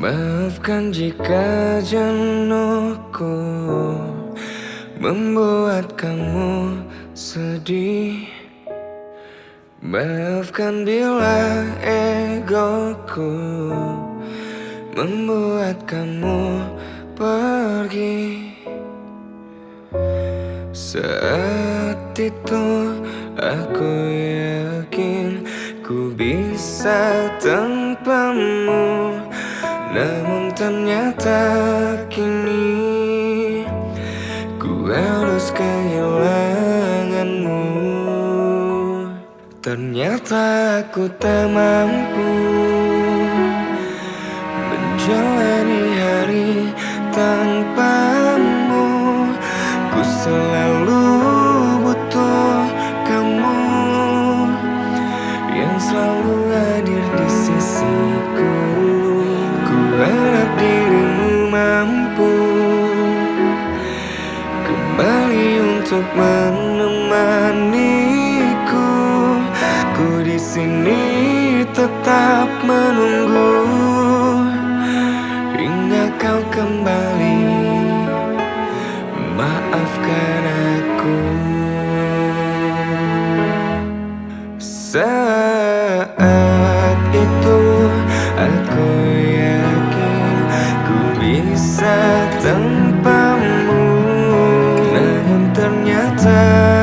Maafkan jika jenuhku Membuat kamu sedih. Maafkan bila egoku Membuat kamu pergi. Saat itu aku yakin Ku bisa tanpamu Namun ternyata kini Ku harus kehilanganmu. Ternyata aku tak mampu Menjalani hari menemaniku. Ku di sini tetap menunggu. Hingga kau kembali. Maafkan aku интернета.